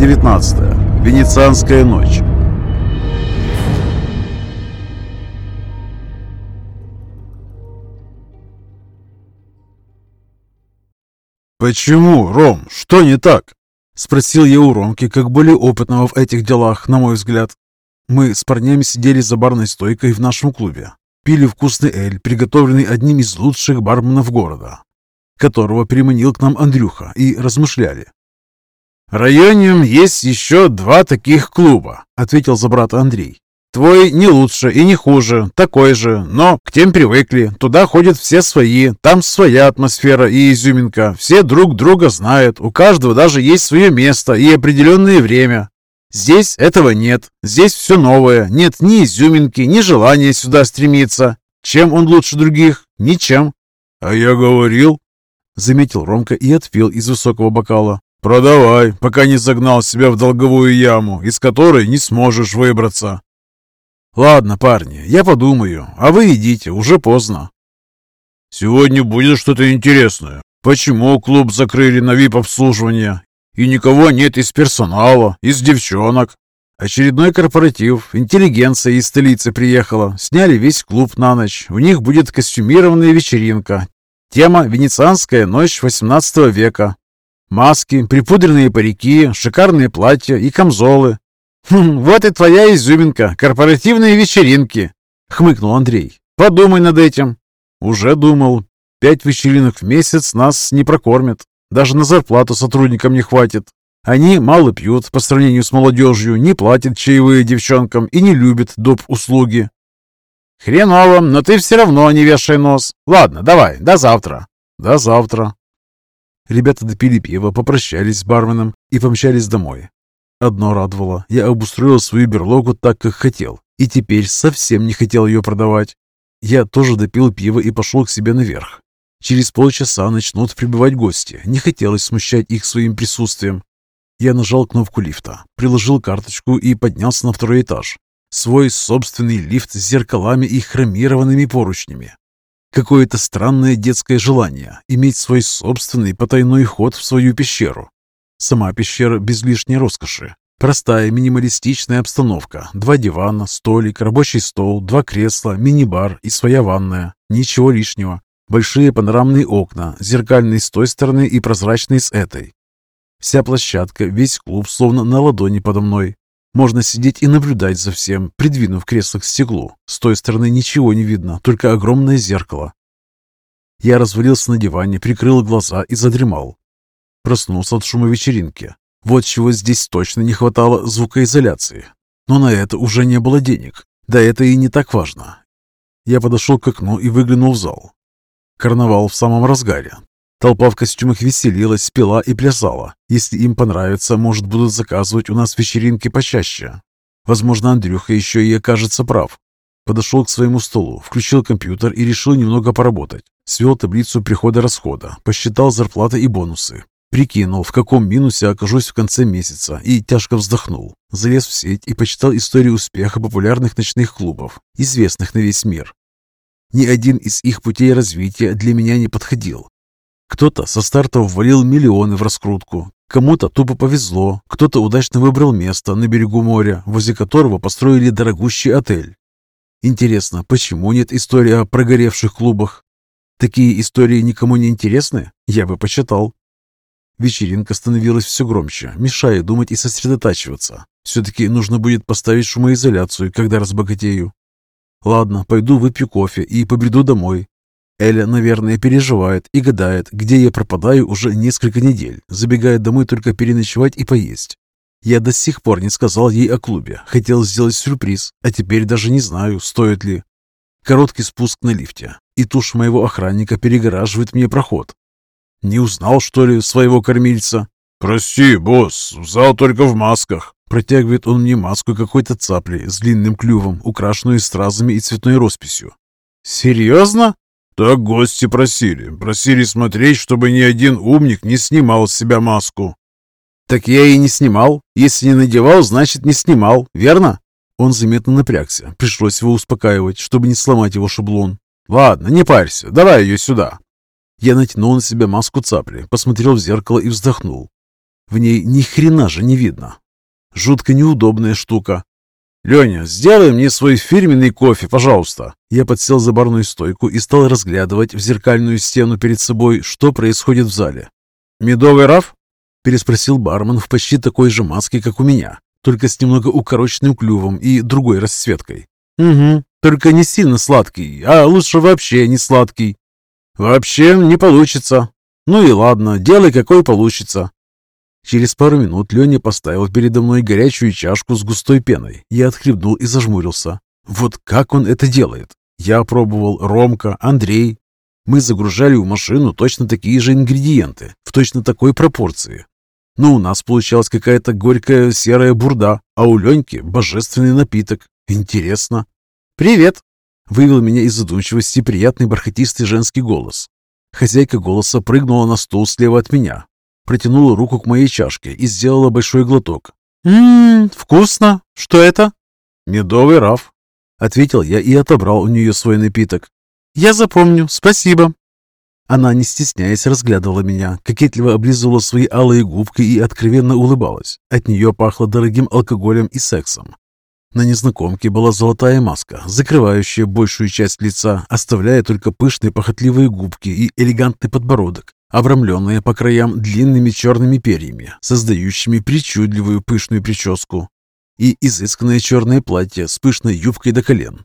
19. Венецианская ночь. «Почему, Ром? Что не так?» Спросил я у Ромки, как более опытного в этих делах, на мой взгляд. Мы с парнями сидели за барной стойкой в нашем клубе. Пили вкусный эль, приготовленный одним из лучших барменов города, которого переманил к нам Андрюха, и размышляли. «В районе есть еще два таких клуба», — ответил за брата Андрей. «Твой не лучше и не хуже, такой же, но к тем привыкли. Туда ходят все свои, там своя атмосфера и изюминка. Все друг друга знают, у каждого даже есть свое место и определенное время. Здесь этого нет, здесь все новое, нет ни изюминки, ни желания сюда стремиться. Чем он лучше других? Ничем». «А я говорил», — заметил Ромка и отпил из высокого бокала. «Продавай, пока не загнал себя в долговую яму, из которой не сможешь выбраться». «Ладно, парни, я подумаю, а вы идите, уже поздно». «Сегодня будет что-то интересное. Почему клуб закрыли на вип-обслуживание? И никого нет из персонала, из девчонок?» Очередной корпоратив, интеллигенция из столицы приехала, сняли весь клуб на ночь. У них будет костюмированная вечеринка. Тема «Венецианская ночь 18 века». Маски, припудренные парики, шикарные платья и камзолы. «Хм, «Вот и твоя изюминка, корпоративные вечеринки», — хмыкнул Андрей. «Подумай над этим». «Уже думал. Пять вечеринок в месяц нас не прокормят. Даже на зарплату сотрудникам не хватит. Они мало пьют по сравнению с молодежью, не платят чаевые девчонкам и не любят доп. услуги». «Хреново, но ты все равно не вешай нос. Ладно, давай, до завтра». «До завтра», Ребята допили пиво, попрощались с барменом и помчались домой. Одно радовало, я обустроил свою берлогу так, как хотел, и теперь совсем не хотел ее продавать. Я тоже допил пиво и пошел к себе наверх. Через полчаса начнут прибывать гости, не хотелось смущать их своим присутствием. Я нажал кнопку лифта, приложил карточку и поднялся на второй этаж. Свой собственный лифт с зеркалами и хромированными поручнями. Какое-то странное детское желание иметь свой собственный потайной ход в свою пещеру. Сама пещера без лишней роскоши. Простая минималистичная обстановка. Два дивана, столик, рабочий стол, два кресла, мини-бар и своя ванная. Ничего лишнего. Большие панорамные окна, зеркальные с той стороны и прозрачные с этой. Вся площадка, весь клуб словно на ладони подо мной. Можно сидеть и наблюдать за всем, придвинув кресло к стеклу. С той стороны ничего не видно, только огромное зеркало. Я развалился на диване, прикрыл глаза и задремал. Проснулся от шума вечеринки. Вот чего здесь точно не хватало звукоизоляции. Но на это уже не было денег. Да это и не так важно. Я подошел к окну и выглянул в зал. Карнавал в самом разгаре. Толпа в костюмах веселилась, пила и плясала. Если им понравится, может, будут заказывать у нас вечеринки почаще. Возможно, Андрюха еще и окажется прав. Подошел к своему столу, включил компьютер и решил немного поработать. Свел таблицу прихода-расхода, посчитал зарплаты и бонусы. Прикинул, в каком минусе окажусь в конце месяца, и тяжко вздохнул. Залез в сеть и почитал историю успеха популярных ночных клубов, известных на весь мир. Ни один из их путей развития для меня не подходил. Кто-то со старта ввалил миллионы в раскрутку, кому-то тупо повезло, кто-то удачно выбрал место на берегу моря, возле которого построили дорогущий отель. Интересно, почему нет истории о прогоревших клубах? Такие истории никому не интересны? Я бы почитал. Вечеринка становилась все громче, мешая думать и сосредотачиваться. Все-таки нужно будет поставить шумоизоляцию, когда разбогатею. Ладно, пойду выпью кофе и побреду домой. Эля, наверное, переживает и гадает, где я пропадаю уже несколько недель, забегая домой только переночевать и поесть. Я до сих пор не сказал ей о клубе, хотел сделать сюрприз, а теперь даже не знаю, стоит ли. Короткий спуск на лифте, и тушь моего охранника перегораживает мне проход. Не узнал, что ли, своего кормильца? «Прости, босс, в зал только в масках». Протягивает он мне маску какой-то цапли с длинным клювом, украшенную стразами и цветной росписью. «Серьезно?» «Так гости просили. Просили смотреть, чтобы ни один умник не снимал с себя маску». «Так я и не снимал. Если не надевал, значит, не снимал. Верно?» Он заметно напрягся. Пришлось его успокаивать, чтобы не сломать его шаблон. «Ладно, не парься. Давай ее сюда». Я натянул на себя маску цапли, посмотрел в зеркало и вздохнул. В ней ни хрена же не видно. Жутко неудобная штука. «Леня, сделай мне свой фирменный кофе, пожалуйста!» Я подсел за барную стойку и стал разглядывать в зеркальную стену перед собой, что происходит в зале. «Медовый раф?» – переспросил бармен в почти такой же маске, как у меня, только с немного укороченным клювом и другой расцветкой. «Угу, только не сильно сладкий, а лучше вообще не сладкий». «Вообще не получится». «Ну и ладно, делай какой получится. Через пару минут Леня поставил передо мной горячую чашку с густой пеной. Я отхлебнул и зажмурился. Вот как он это делает? Я пробовал Ромка, Андрей. Мы загружали в машину точно такие же ингредиенты, в точно такой пропорции. Но у нас получалась какая-то горькая серая бурда, а у Леньки божественный напиток. Интересно. «Привет!» — вывел меня из задумчивости приятный бархатистый женский голос. Хозяйка голоса прыгнула на стул слева от меня, протянула руку к моей чашке и сделала большой глоток. «Ммм, вкусно! Что это?» «Медовый раф», — ответил я и отобрал у нее свой напиток. «Я запомню, спасибо». Она, не стесняясь, разглядывала меня, кокетливо облизывала свои алые губки и откровенно улыбалась. От нее пахло дорогим алкоголем и сексом. На незнакомке была золотая маска, закрывающая большую часть лица, оставляя только пышные похотливые губки и элегантный подбородок, обрамленная по краям длинными черными перьями, создающими причудливую пышную прическу, и изысканное черное платье с пышной юбкой до колен.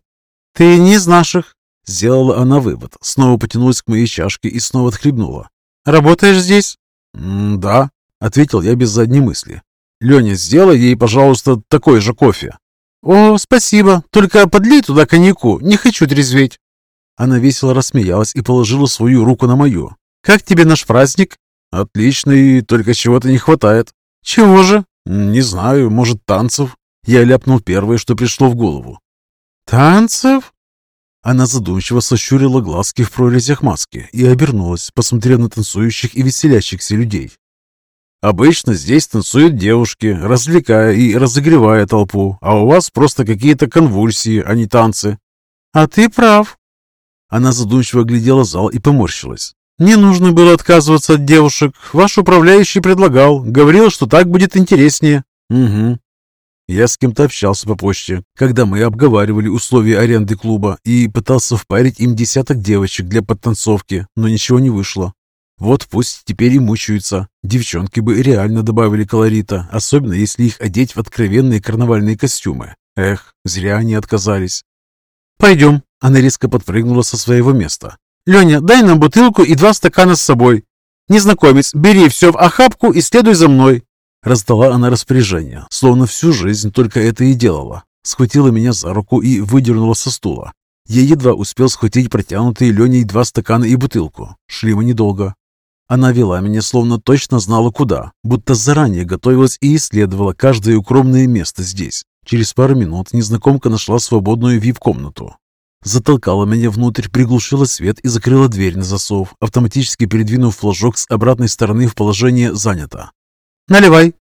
«Ты не из наших!» — сделала она вывод, снова потянулась к моей чашке и снова отхлебнула. «Работаешь здесь?» «Да», — ответил я без задней мысли. «Леня, сделай ей, пожалуйста, такой же кофе». «О, спасибо, только подлей туда коньяку, не хочу трезветь». Она весело рассмеялась и положила свою руку на мою. Как тебе наш праздник?» «Отличный, только чего-то не хватает». «Чего же?» «Не знаю, может, танцев?» Я ляпнул первое, что пришло в голову. «Танцев?» Она задумчиво сощурила глазки в прорезях маски и обернулась, посмотрев на танцующих и веселящихся людей. «Обычно здесь танцуют девушки, развлекая и разогревая толпу, а у вас просто какие-то конвульсии, а не танцы». «А ты прав». Она задумчиво глядела зал и поморщилась. «Не нужно было отказываться от девушек. Ваш управляющий предлагал. Говорил, что так будет интереснее». «Угу». Я с кем-то общался по почте, когда мы обговаривали условия аренды клуба и пытался впарить им десяток девочек для подтанцовки, но ничего не вышло. Вот пусть теперь и мучаются. Девчонки бы реально добавили колорита, особенно если их одеть в откровенные карнавальные костюмы. Эх, зря они отказались. «Пойдем». Она резко подпрыгнула со своего места. «Леня, дай нам бутылку и два стакана с собой. Незнакомец, бери все в охапку и следуй за мной». Раздала она распоряжение, словно всю жизнь только это и делала. Схватила меня за руку и выдернула со стула. Я едва успел схватить протянутые Леней два стакана и бутылку. Шли мы недолго. Она вела меня, словно точно знала куда, будто заранее готовилась и исследовала каждое укромное место здесь. Через пару минут незнакомка нашла свободную вип-комнату затолкала меня внутрь, приглушила свет и закрыла дверь на засов, автоматически передвинув флажок с обратной стороны в положение «занято». «Наливай!»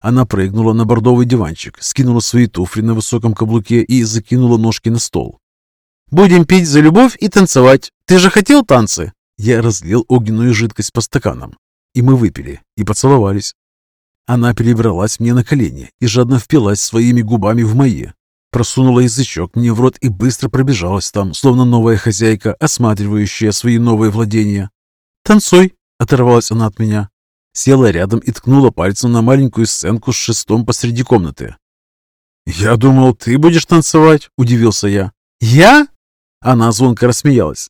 Она прыгнула на бордовый диванчик, скинула свои туфли на высоком каблуке и закинула ножки на стол. «Будем пить за любовь и танцевать. Ты же хотел танцы?» Я разлил огненную жидкость по стаканам, и мы выпили, и поцеловались. Она перебралась мне на колени и жадно впилась своими губами в мои, Просунула язычок мне в рот и быстро пробежалась там, словно новая хозяйка, осматривающая свои новые владения. «Танцуй!» — оторвалась она от меня. Села рядом и ткнула пальцем на маленькую сценку с шестом посреди комнаты. «Я думал, ты будешь танцевать», — удивился я. «Я?» — она звонко рассмеялась.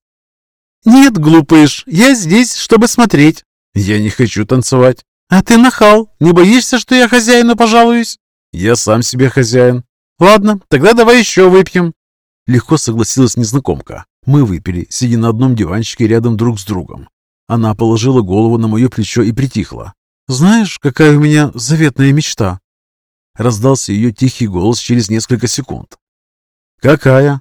«Нет, глупыш, я здесь, чтобы смотреть». «Я не хочу танцевать». «А ты нахал. Не боишься, что я хозяину пожалуюсь?» «Я сам себе хозяин. «Ладно, тогда давай еще выпьем». Легко согласилась незнакомка. Мы выпили, сидя на одном диванчике рядом друг с другом. Она положила голову на мое плечо и притихла. «Знаешь, какая у меня заветная мечта?» Раздался ее тихий голос через несколько секунд. «Какая?»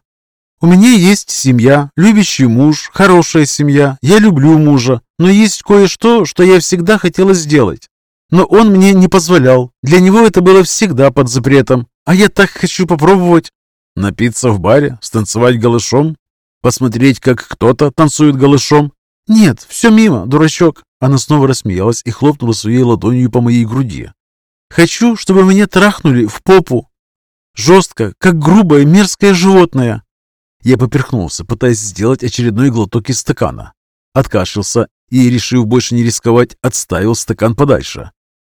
«У меня есть семья, любящий муж, хорошая семья. Я люблю мужа, но есть кое-что, что я всегда хотела сделать. Но он мне не позволял. Для него это было всегда под запретом. А я так хочу попробовать. Напиться в баре, станцевать голышом, посмотреть, как кто-то танцует голышом. Нет, все мимо, дурачок. Она снова рассмеялась и хлопнула своей ладонью по моей груди. «Хочу, чтобы меня трахнули в попу. Жестко, как грубое мерзкое животное». Я поперхнулся, пытаясь сделать очередной глоток из стакана. Откашлялся и, решив больше не рисковать, отставил стакан подальше.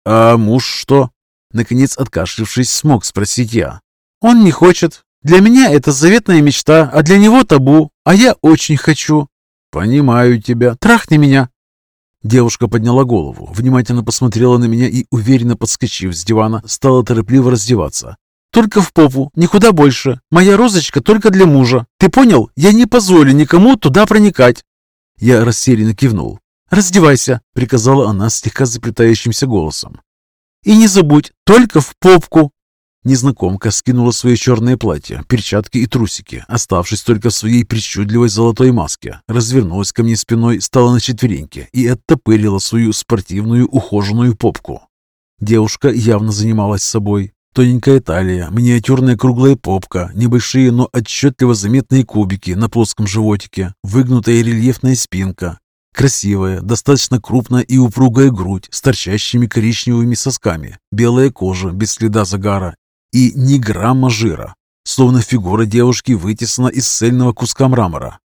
«А муж что?» Наконец, откашлившись, смог спросить я. «Он не хочет. Для меня это заветная мечта, а для него табу, а я очень хочу». «Понимаю тебя. Трахни меня». Девушка подняла голову, внимательно посмотрела на меня и, уверенно подскочив с дивана, стала торопливо раздеваться. «Только в попу, никуда больше. Моя розочка только для мужа. Ты понял? Я не позволю никому туда проникать». Я растерянно кивнул. «Раздевайся», — приказала она слегка заплетающимся голосом. «И не забудь, только в попку». Незнакомка скинула свое черное платье, перчатки и трусики, оставшись только в своей причудливой золотой маске. Развернулась ко мне спиной, стала на четвереньки и оттопырила свою спортивную ухоженную попку. Девушка явно занималась собой. Тоненькая талия, миниатюрная круглая попка, небольшие, но отчетливо заметные кубики на плоском животике, выгнутая рельефная спинка, Красивая, достаточно крупная и упругая грудь с торчащими коричневыми сосками, белая кожа без следа загара и ни грамма жира, словно фигура девушки вытесана из цельного куска мрамора.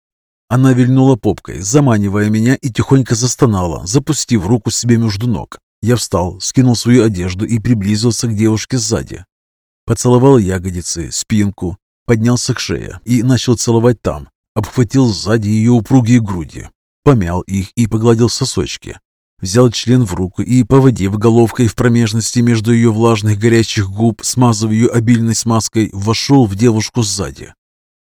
Она вильнула попкой, заманивая меня и тихонько застонала, запустив руку себе между ног. Я встал, скинул свою одежду и приблизился к девушке сзади. Поцеловал ягодицы, спинку, поднялся к шее и начал целовать там. Обхватил сзади ее упругие груди, помял их и погладил сосочки. Взял член в руку и, поводив головкой в промежности между ее влажных горячих губ, смазав ее обильной смазкой, вошел в девушку сзади.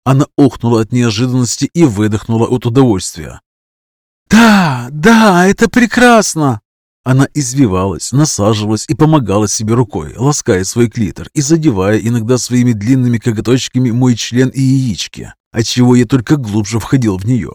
Она охнула от неожиданности и выдохнула от удовольствия. «Да, да, это прекрасно!» Она извивалась, насаживалась и помогала себе рукой, лаская свой клитор и задевая иногда своими длинными коготочками мой член и яички, отчего я только глубже входил в нее.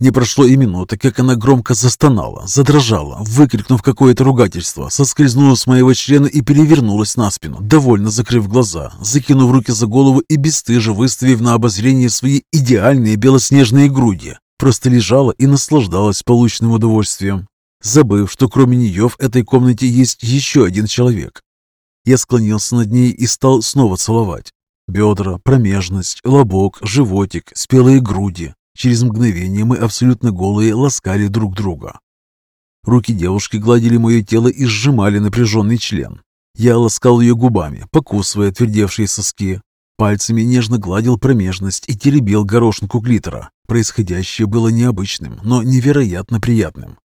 Не прошло и минуты, как она громко застонала, задрожала, выкрикнув какое-то ругательство, соскользнула с моего члена и перевернулась на спину, довольно закрыв глаза, закинув руки за голову и бесстыже выставив на обозрение свои идеальные белоснежные груди. Просто лежала и наслаждалась полученным удовольствием, забыв, что кроме нее в этой комнате есть еще один человек. Я склонился над ней и стал снова целовать. Бедра, промежность, лобок, животик, спелые груди, Через мгновение мы абсолютно голые ласкали друг друга. Руки девушки гладили мое тело и сжимали напряженный член. Я ласкал ее губами, покусывая твердевшие соски. Пальцами нежно гладил промежность и теребил горошинку клитора. Происходящее было необычным, но невероятно приятным.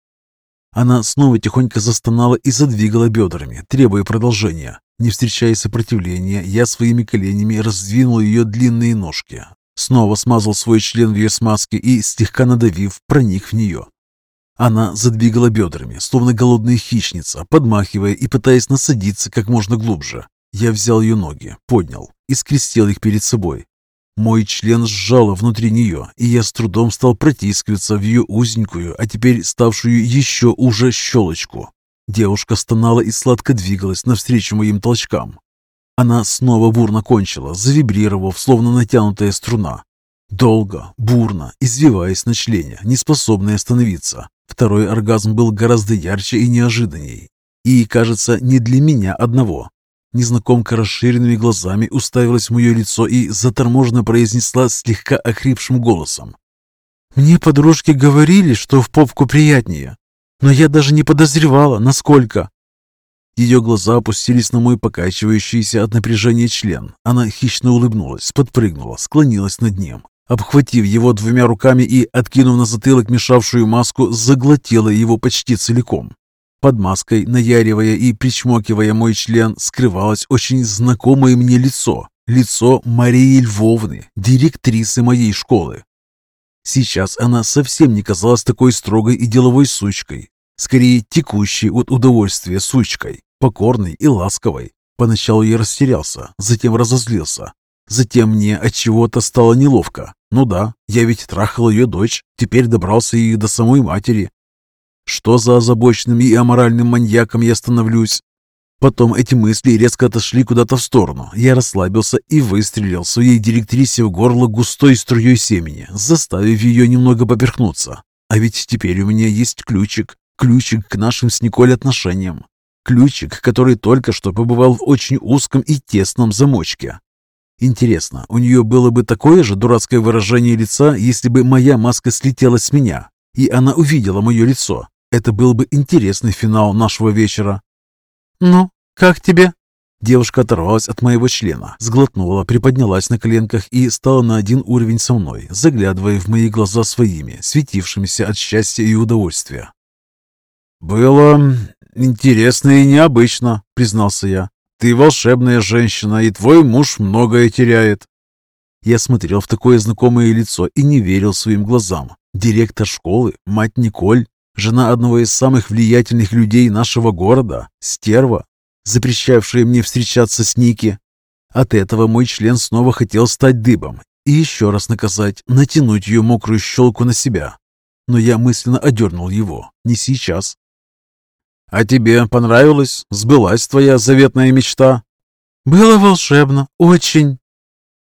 Она снова тихонько застонала и задвигала бедрами, требуя продолжения. Не встречая сопротивления, я своими коленями раздвинул ее длинные ножки, Снова смазал свой член в ее смазке и, слегка надавив, проник в нее. Она задвигала бедрами, словно голодная хищница, подмахивая и пытаясь насадиться как можно глубже. Я взял ее ноги, поднял и скрестил их перед собой. Мой член сжало внутри нее, и я с трудом стал протискиваться в ее узенькую, а теперь ставшую еще уже щелочку. Девушка стонала и сладко двигалась навстречу моим толчкам. Она снова бурно кончила, завибрировав, словно натянутая струна. Долго, бурно, извиваясь на члене, не способная остановиться. Второй оргазм был гораздо ярче и неожиданней. И, кажется, не для меня одного. Незнакомка расширенными глазами уставилась в мое лицо и заторможенно произнесла слегка охрипшим голосом. «Мне подружки говорили, что в попку приятнее, но я даже не подозревала, насколько. Ее глаза опустились на мой покачивающийся от напряжения член. Она хищно улыбнулась, подпрыгнула, склонилась над ним. Обхватив его двумя руками и, откинув на затылок мешавшую маску, заглотила его почти целиком. Под маской, наяривая и причмокивая мой член, скрывалось очень знакомое мне лицо. Лицо Марии Львовны, директрисы моей школы. Сейчас она совсем не казалась такой строгой и деловой сучкой, скорее текущей от удовольствия сучкой покорной и ласковой. Поначалу я растерялся, затем разозлился. Затем мне от чего-то стало неловко. Ну да, я ведь трахал ее дочь, теперь добрался и до самой матери. Что за озабоченным и аморальным маньяком я становлюсь? Потом эти мысли резко отошли куда-то в сторону. Я расслабился и выстрелил своей директрисе в горло густой струей семени, заставив ее немного поперхнуться. А ведь теперь у меня есть ключик. Ключик к нашим с Николь отношениям. Ключик, который только что побывал в очень узком и тесном замочке. Интересно, у нее было бы такое же дурацкое выражение лица, если бы моя маска слетела с меня, и она увидела мое лицо. Это был бы интересный финал нашего вечера. «Ну, как тебе?» Девушка оторвалась от моего члена, сглотнула, приподнялась на коленках и стала на один уровень со мной, заглядывая в мои глаза своими, светившимися от счастья и удовольствия. «Было интересно и необычно», — признался я. «Ты волшебная женщина, и твой муж многое теряет». Я смотрел в такое знакомое лицо и не верил своим глазам. Директор школы, мать Николь, жена одного из самых влиятельных людей нашего города, стерва, запрещавшая мне встречаться с Ники. От этого мой член снова хотел стать дыбом и еще раз наказать, натянуть ее мокрую щелку на себя. Но я мысленно одернул его. Не сейчас. «А тебе понравилось? Сбылась твоя заветная мечта?» «Было волшебно, очень!»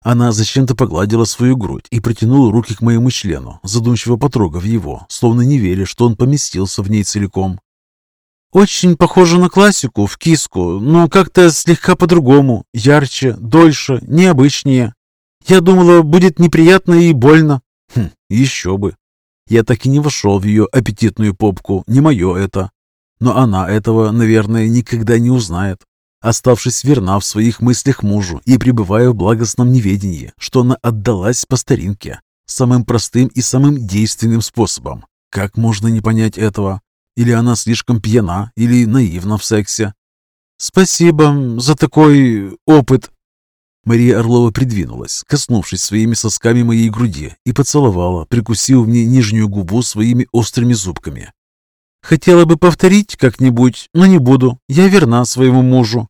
Она зачем-то погладила свою грудь и протянула руки к моему члену, задумчиво потрогав его, словно не веря, что он поместился в ней целиком. «Очень похоже на классику, в киску, но как-то слегка по-другому, ярче, дольше, необычнее. Я думала, будет неприятно и больно». «Хм, еще бы!» Я так и не вошел в ее аппетитную попку, не мое это. Но она этого, наверное, никогда не узнает, оставшись верна в своих мыслях мужу и пребывая в благостном неведении, что она отдалась по старинке, самым простым и самым действенным способом. Как можно не понять этого? Или она слишком пьяна, или наивна в сексе? «Спасибо за такой опыт», Мария Орлова придвинулась, коснувшись своими сосками моей груди, и поцеловала, прикусив мне нижнюю губу своими острыми зубками. Хотела бы повторить как-нибудь, но не буду. Я верна своему мужу».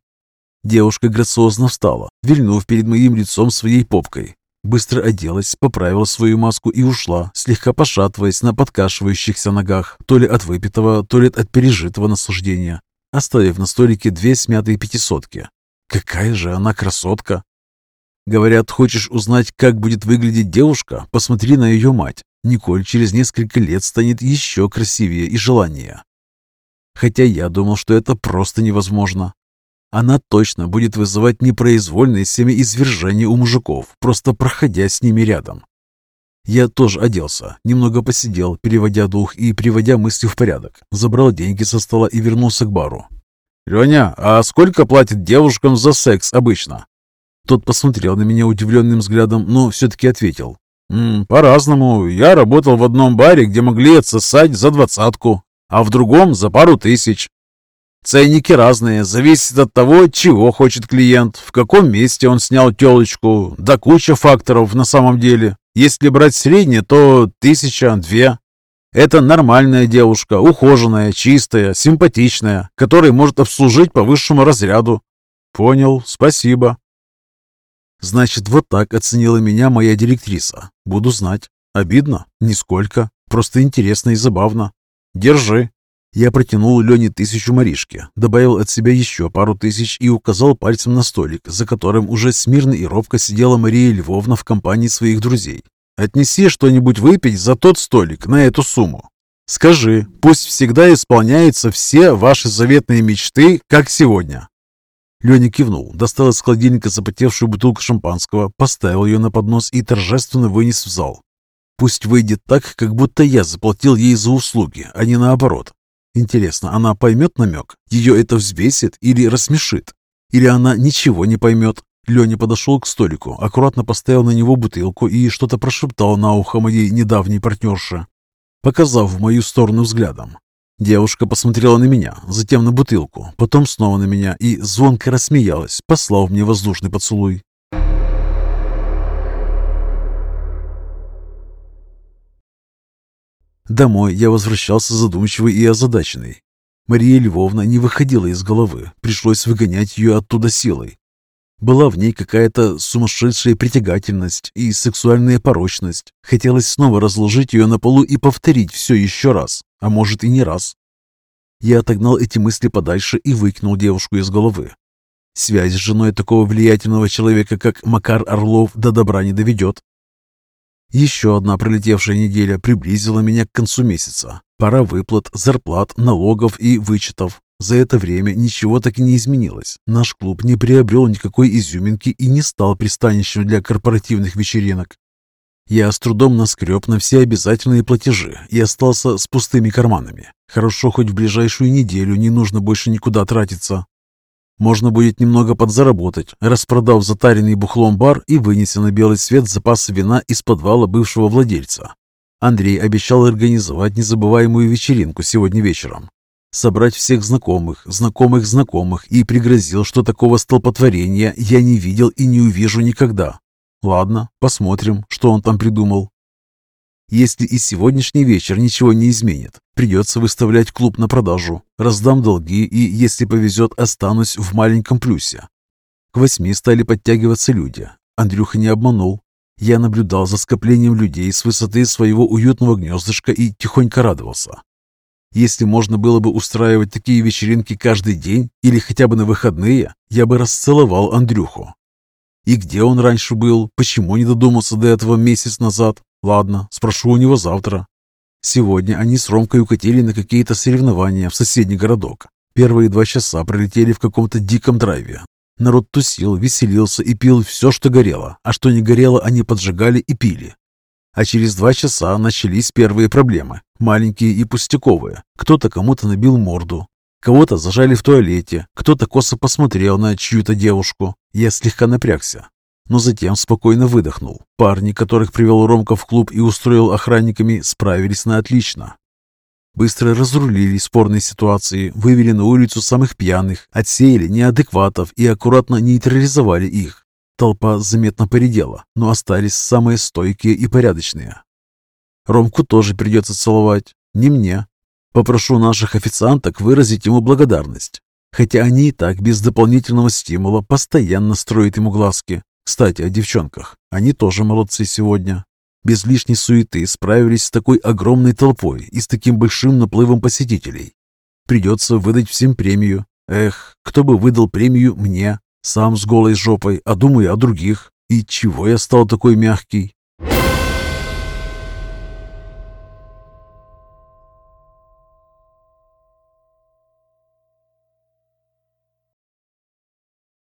Девушка грациозно встала, вильнув перед моим лицом своей попкой. Быстро оделась, поправила свою маску и ушла, слегка пошатываясь на подкашивающихся ногах, то ли от выпитого, то ли от пережитого наслаждения, оставив на столике две смятые пятисотки. Какая же она красотка! Говорят, хочешь узнать, как будет выглядеть девушка, посмотри на ее мать. Николь через несколько лет станет еще красивее и желаннее. Хотя я думал, что это просто невозможно. Она точно будет вызывать непроизвольное семяизвержение у мужиков, просто проходя с ними рядом. Я тоже оделся, немного посидел, переводя дух и приводя мысли в порядок. Забрал деньги со стола и вернулся к бару. «Леня, а сколько платят девушкам за секс обычно?» Тот посмотрел на меня удивленным взглядом, но все-таки ответил. «По-разному. Я работал в одном баре, где могли отсосать за двадцатку, а в другом за пару тысяч. Ценники разные, зависит от того, чего хочет клиент, в каком месте он снял телочку, да куча факторов на самом деле. Если брать среднее, то тысяча, две. Это нормальная девушка, ухоженная, чистая, симпатичная, которая может обслужить по высшему разряду. Понял, спасибо. Значит, вот так оценила меня моя директриса. Буду знать. Обидно? Нисколько. Просто интересно и забавно. Держи. Я протянул Лене тысячу Маришки, добавил от себя еще пару тысяч и указал пальцем на столик, за которым уже смирно и робко сидела Мария Львовна в компании своих друзей. «Отнеси что-нибудь выпить за тот столик на эту сумму. Скажи, пусть всегда исполняются все ваши заветные мечты, как сегодня. Леня кивнул, достал из холодильника запотевшую бутылку шампанского, поставил ее на поднос и торжественно вынес в зал. Пусть выйдет так, как будто я заплатил ей за услуги, а не наоборот. Интересно, она поймет намек? Ее это взбесит или рассмешит? Или она ничего не поймет? Леня подошел к столику, аккуратно поставил на него бутылку и что-то прошептал на ухо моей недавней партнерше, показав в мою сторону взглядом. Девушка посмотрела на меня, затем на бутылку, потом снова на меня и звонко рассмеялась, послав мне воздушный поцелуй. Домой я возвращался задумчивый и озадаченный. Мария Львовна не выходила из головы, пришлось выгонять ее оттуда силой. Была в ней какая-то сумасшедшая притягательность и сексуальная порочность. Хотелось снова разложить ее на полу и повторить все еще раз, а может и не раз. Я отогнал эти мысли подальше и выкинул девушку из головы. Связь с женой такого влиятельного человека, как Макар Орлов, до добра не доведет. Еще одна пролетевшая неделя приблизила меня к концу месяца. Пора выплат, зарплат, налогов и вычетов. За это время ничего так и не изменилось. Наш клуб не приобрел никакой изюминки и не стал пристанищем для корпоративных вечеринок. Я с трудом наскреб на все обязательные платежи и остался с пустыми карманами. Хорошо, хоть в ближайшую неделю не нужно больше никуда тратиться. Можно будет немного подзаработать, распродав затаренный бухлом бар и вынеся на белый свет запасы вина из подвала бывшего владельца. Андрей обещал организовать незабываемую вечеринку сегодня вечером. Собрать всех знакомых, знакомых знакомых и пригрозил, что такого столпотворения я не видел и не увижу никогда. Ладно, посмотрим, что он там придумал. Если и сегодняшний вечер ничего не изменит, придется выставлять клуб на продажу. Раздам долги и, если повезет, останусь в маленьком плюсе. К восьми стали подтягиваться люди. Андрюха не обманул. Я наблюдал за скоплением людей с высоты своего уютного гнездышка и тихонько радовался. Если можно было бы устраивать такие вечеринки каждый день или хотя бы на выходные, я бы расцеловал Андрюху. И где он раньше был? Почему не додумался до этого месяц назад? Ладно, спрошу у него завтра. Сегодня они с Ромкой укатили на какие-то соревнования в соседний городок. Первые два часа пролетели в каком-то диком драйве. Народ тусил, веселился и пил все, что горело, а что не горело, они поджигали и пили. А через два часа начались первые проблемы, маленькие и пустяковые. Кто-то кому-то набил морду, кого-то зажали в туалете, кто-то косо посмотрел на чью-то девушку. Я слегка напрягся но затем спокойно выдохнул. Парни, которых привел Ромка в клуб и устроил охранниками, справились на отлично. Быстро разрулили спорные ситуации, вывели на улицу самых пьяных, отсеяли неадекватов и аккуратно нейтрализовали их. Толпа заметно поредела, но остались самые стойкие и порядочные. Ромку тоже придется целовать, не мне. Попрошу наших официанток выразить ему благодарность. Хотя они и так без дополнительного стимула постоянно строят ему глазки, кстати, о девчонках. Они тоже молодцы сегодня. Без лишней суеты справились с такой огромной толпой и с таким большим наплывом посетителей. Придется выдать всем премию. Эх, кто бы выдал премию мне? Сам с голой жопой, а думаю о других. И чего я стал такой мягкий?